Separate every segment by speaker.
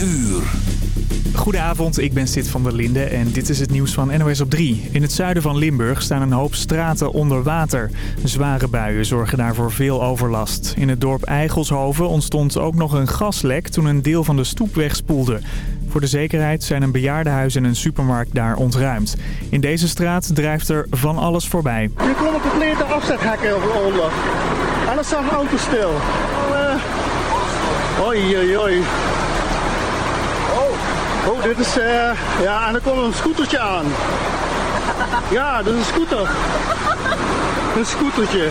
Speaker 1: uur.
Speaker 2: Goedenavond, ik ben Sid van der Linde en dit is het nieuws van NOS op 3. In het zuiden van Limburg staan een hoop straten onder water. Zware buien zorgen daarvoor veel overlast. In het dorp Eigelshoven ontstond ook nog een gaslek toen een deel van de stoep wegspoelde. Voor de zekerheid zijn een bejaardenhuis en een supermarkt daar ontruimd. In deze straat drijft er van alles voorbij.
Speaker 3: Er komen complete afzethekken onder. En er staan auto's stil. Uh, oei, oei, oei. Oh, dit is... Uh, ja, en er komt een scootertje aan. Ja, dit is een scooter. Een scootertje.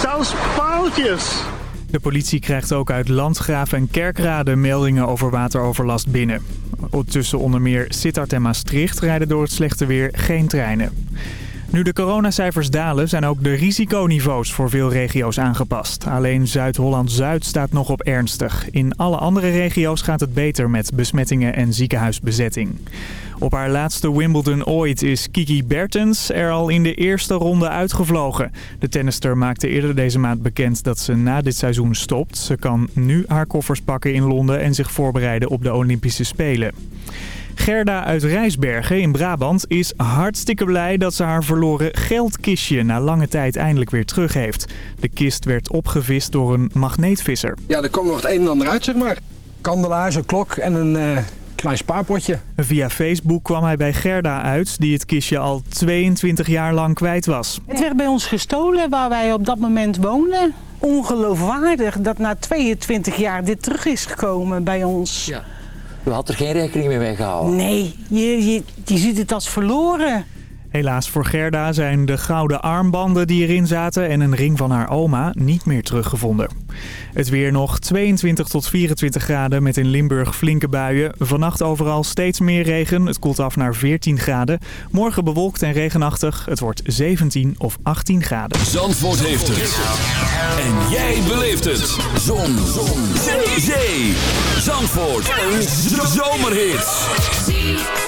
Speaker 3: Zelfs paaltjes.
Speaker 2: De politie krijgt ook uit Landgraaf en Kerkrade meldingen over wateroverlast binnen. Tussen onder meer Sittard en Maastricht rijden door het slechte weer geen treinen. Nu de coronacijfers dalen zijn ook de risiconiveaus voor veel regio's aangepast. Alleen Zuid-Holland-Zuid staat nog op ernstig. In alle andere regio's gaat het beter met besmettingen en ziekenhuisbezetting. Op haar laatste Wimbledon ooit is Kiki Bertens er al in de eerste ronde uitgevlogen. De tennister maakte eerder deze maand bekend dat ze na dit seizoen stopt. Ze kan nu haar koffers pakken in Londen en zich voorbereiden op de Olympische Spelen. Gerda uit Rijsbergen in Brabant is hartstikke blij dat ze haar verloren geldkistje na lange tijd eindelijk weer terug heeft. De kist werd opgevist door een magneetvisser.
Speaker 4: Ja, er kwam nog het een en ander uit, zeg maar. Kandelaars, een klok en een uh, klein spaarpotje.
Speaker 2: Via Facebook kwam hij bij Gerda uit, die het kistje al 22 jaar lang kwijt was.
Speaker 5: Het werd bij ons gestolen waar wij op dat moment woonden. Ongeloofwaardig dat na 22 jaar dit terug is gekomen bij ons.
Speaker 6: Ja. U had er geen rekening mee gehouden?
Speaker 5: Nee, je, je, je ziet het als verloren.
Speaker 2: Helaas voor Gerda zijn de gouden armbanden die erin zaten en een ring van haar oma niet meer teruggevonden. Het weer nog 22 tot 24 graden met in Limburg flinke buien. Vannacht overal steeds meer regen. Het koelt af naar 14 graden. Morgen bewolkt en regenachtig. Het wordt 17 of 18 graden.
Speaker 1: Zandvoort heeft het. En jij beleeft het. Zon. Zon. Zee. Zandvoort. Een zomerhit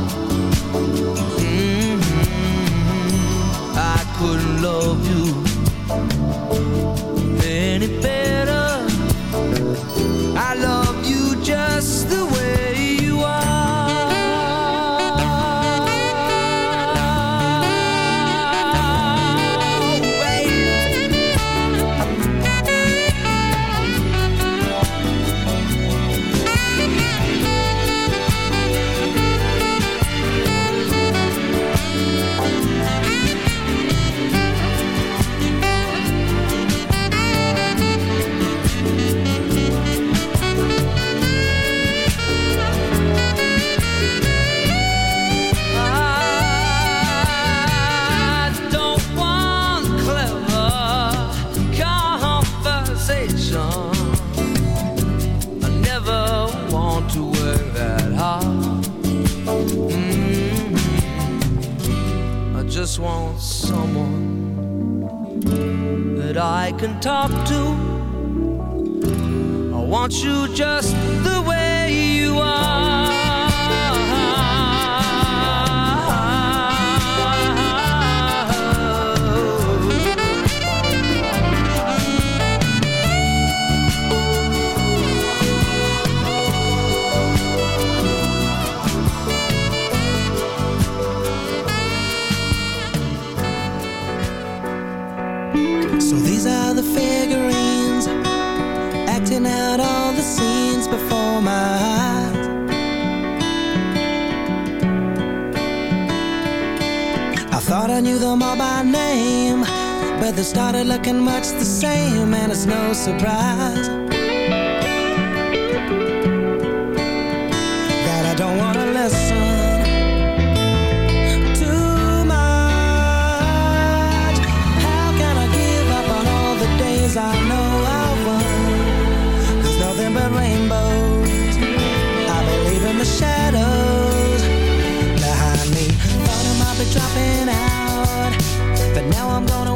Speaker 7: Surprise that I don't want to listen too much. How can I give up on all the days I know I've won? There's nothing but rainbows. I believe in the shadows behind me. Thought I might be dropping out, but now I'm gonna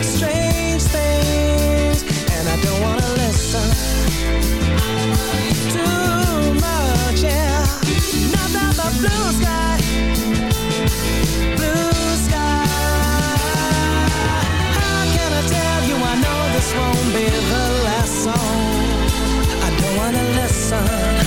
Speaker 7: strange things, and I don't wanna listen too much. Yeah, nothing but blue sky, blue sky. How can I tell you? I know this won't be the last song. I don't wanna listen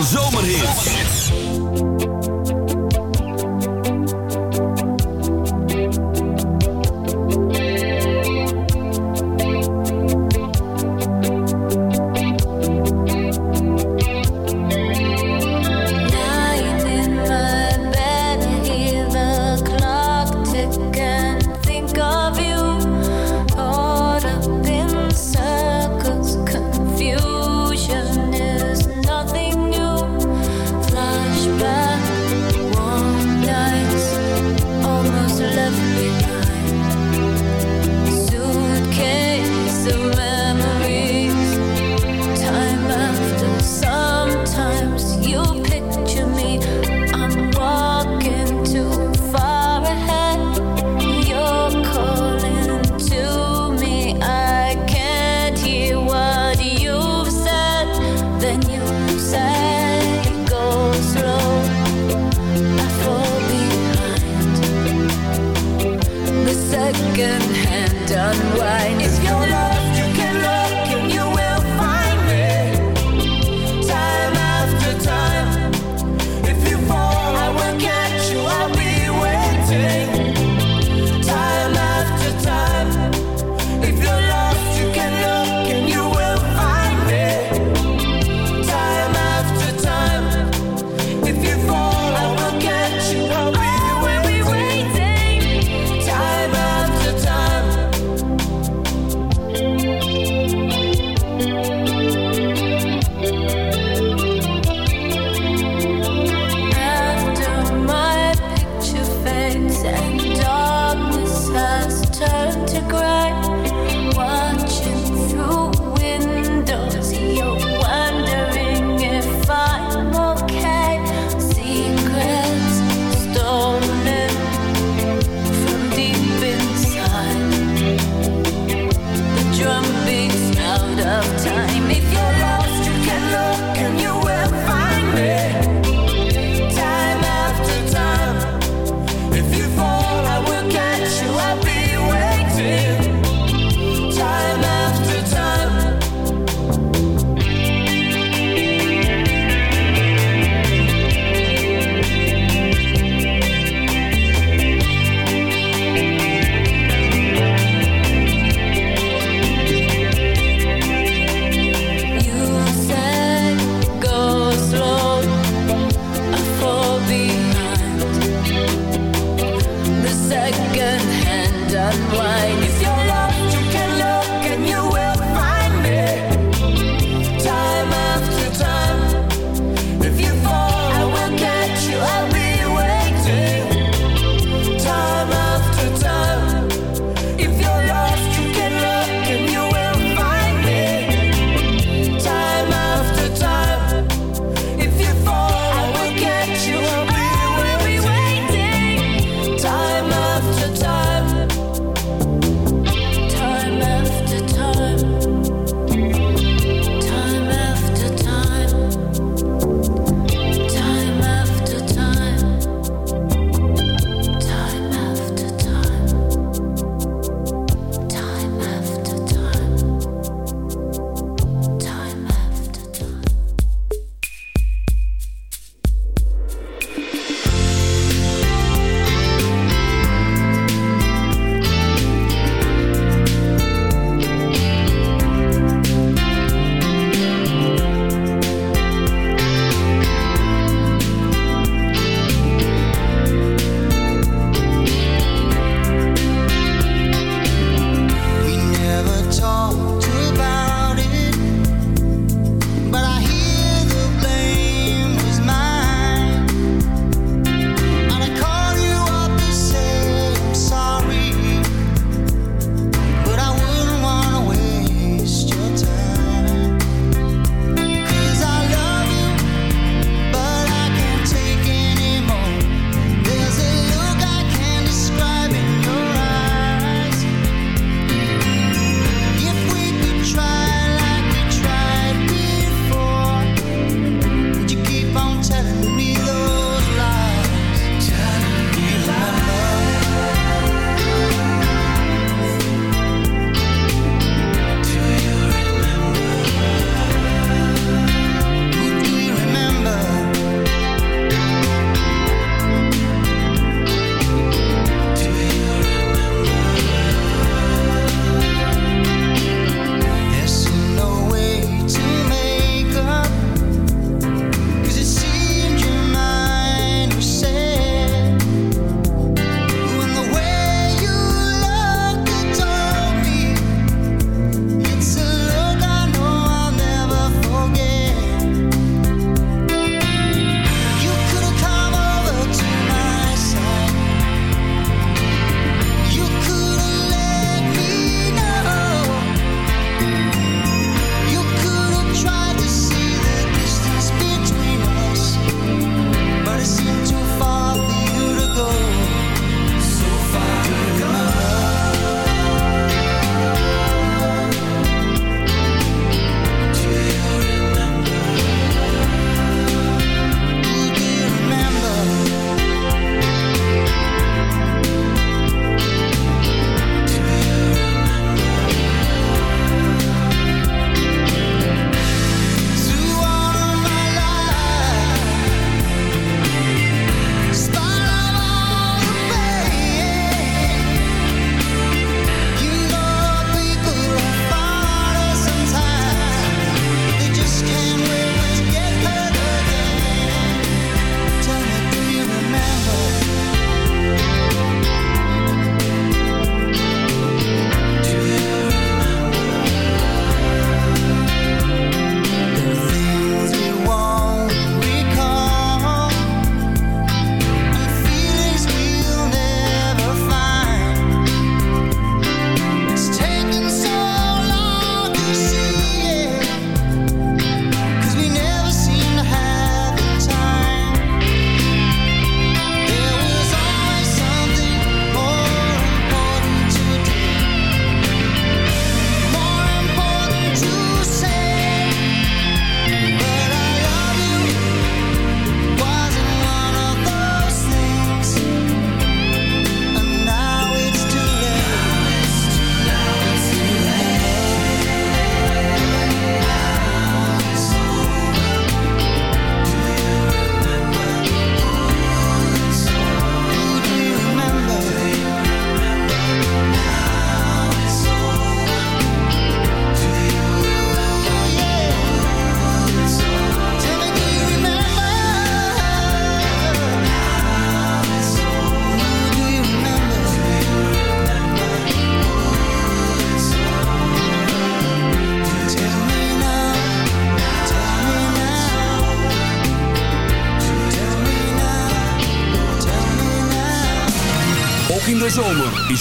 Speaker 8: Zo.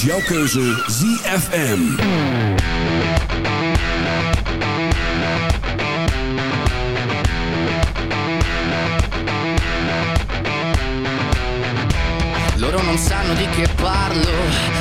Speaker 8: Is
Speaker 1: jouw keuze ZFM.
Speaker 9: Loro non sanno di che parlo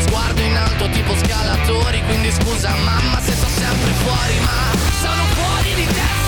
Speaker 9: Sguardo in alto tipo scalatori Quindi scusa mamma se sto sempre fuori Ma sono fuori di testa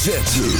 Speaker 8: Hoofdletter.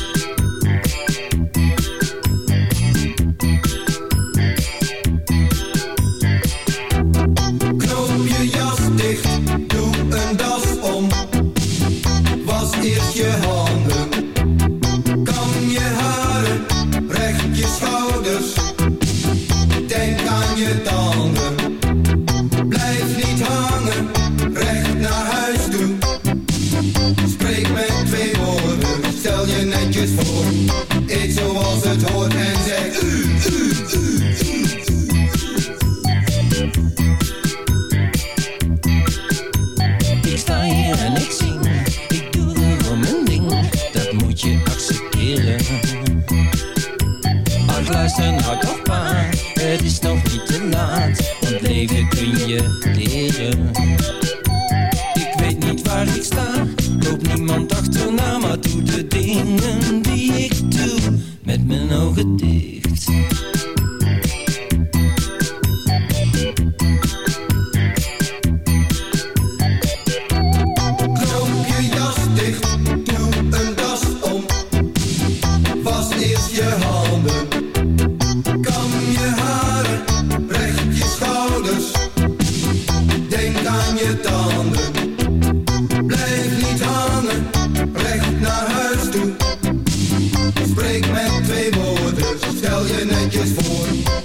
Speaker 10: Blijf niet hangen, recht naar huis toe. Spreek met twee woorden, stel je netjes voor.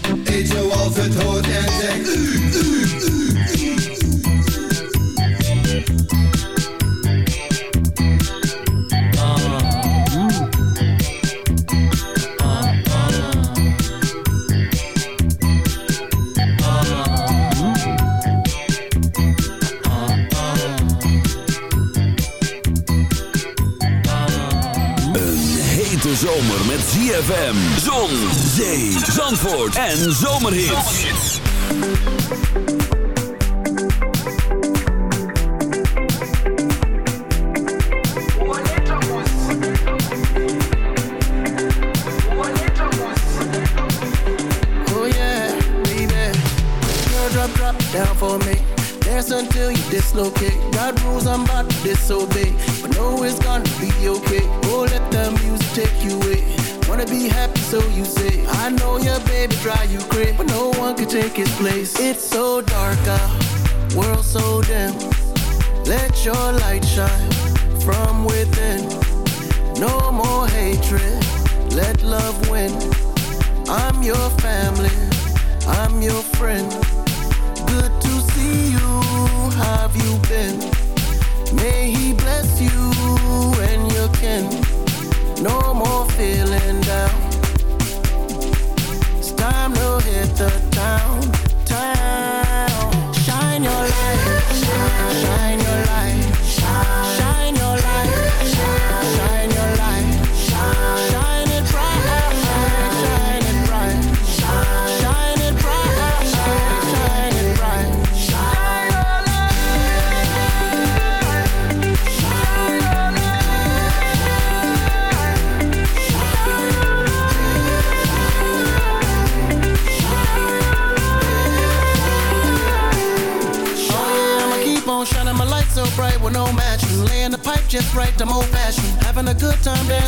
Speaker 1: Zandvoort en zomerhits.
Speaker 11: Oh yeah, baby. Girl, drop, drop down for me. Dance until you dislocate. Got rules I'm about to disobey. Take its place. It's so dark out, world so dim. Let your light shine from within. No more hatred, let love win. I'm your family, I'm your friend. Good to see you, have you been? May he bless you and your kin. No more feeling down.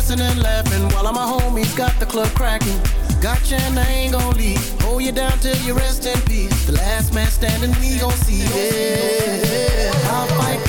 Speaker 11: Dancing and laughing while all my homies got the club cracking. Gotcha and I ain't gon' leave. Hold you down till you rest in peace. The last man standing, we gon' see. Yeah, I'll fight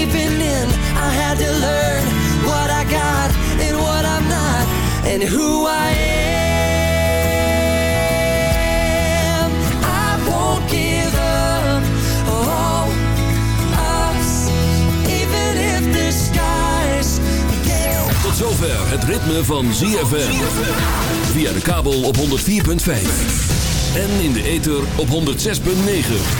Speaker 12: caving in. I had to learn what I got and what I'm not, and who I am. I won't give up on us, even if the skies
Speaker 1: Tot zover het ritme van ZFM. Via de kabel op 104.5. En in de ether op 106.9.